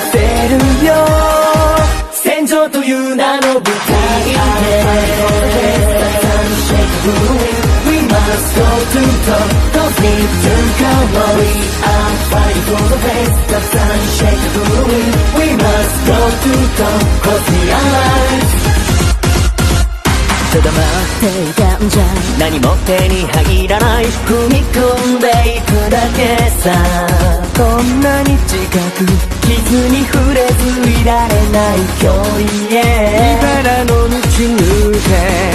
せるよ戦場という名の舞台で We must go to top Don't need to come on We are fighting for the face That's unshakable We must go to top Cause we are alive 定まっていたんじゃ何も手に入らない踏み込んでいくだけさこんなに近く傷に触れずいられない距離へ茨の道抜け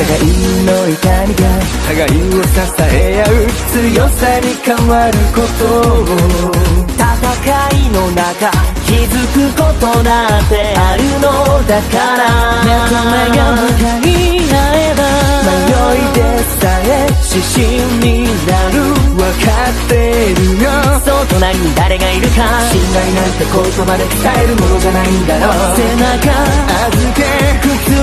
互いの痛みが互いを支え合う強さに変わることを戦いの中気づくことだってあるのだから目と目が向かい合えば迷いでさえ指針になる分かってるよそう隣に誰がいるか信頼なんて言葉で伝えるものじゃないんだろう。背中預け靴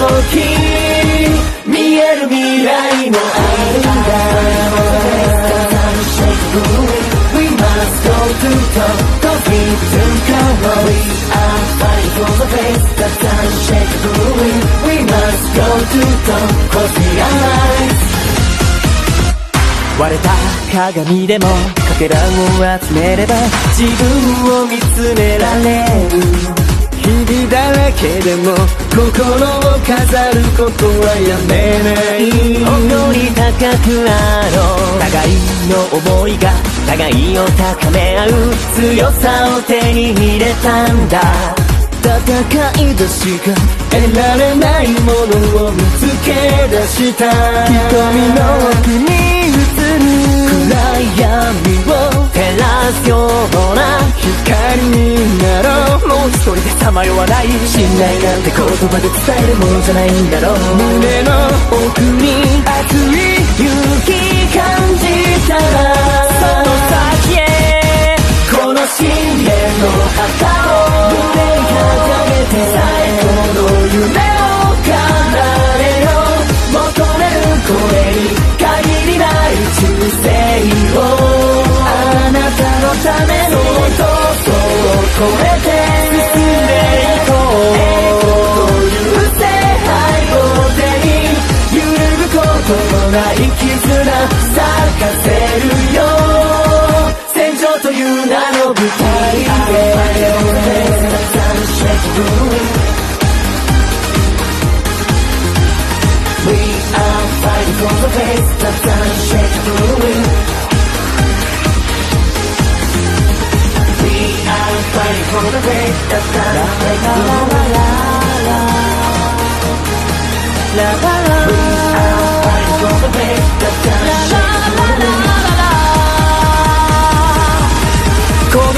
時見える未来もあるんだ We must go to top Don't be too cold We are fighting for the face That's unshakable We must go to top Cause we are alive 割れた鏡でもかけらを集めれば自分を見つめられる日々だらけでも心を飾ることはやめない。誇り高くあろう互いの思いが互いを高め合う強さを手に入れたんだ。戦いでしか得られないものを見つけ出した。瞳の奥に映る。暗闇を照らすような光になろう。もう一人でさまよわない信頼なんて言葉で伝えるものじゃないんだろう。胸の奥に熱い勇気感じたらない絆咲かせるよ戦場という名の舞台で We are fighting for the faith that's unshakable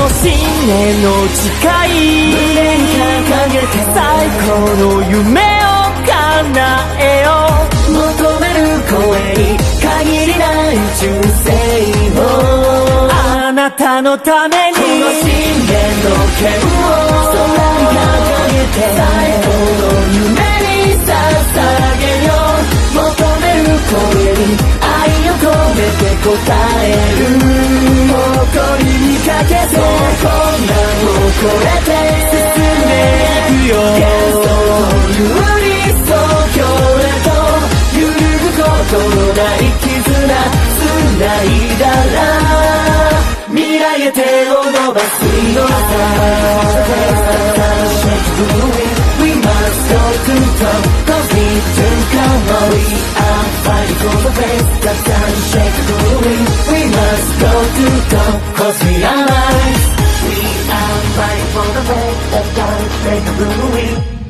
の信念の誓い。最高の夢を叶えよう求める声に限りない。忠誠をあなたのため答える誇りにかけて困難を超えて進んでいくよ幻想という理想郷へと揺るぐことのない絆繋いだら未来へ手を Shake the we must go to top Cause we turn come on, we are fighting for the way Got time, shake the wind, we must go to top we are we are fighting for the shake the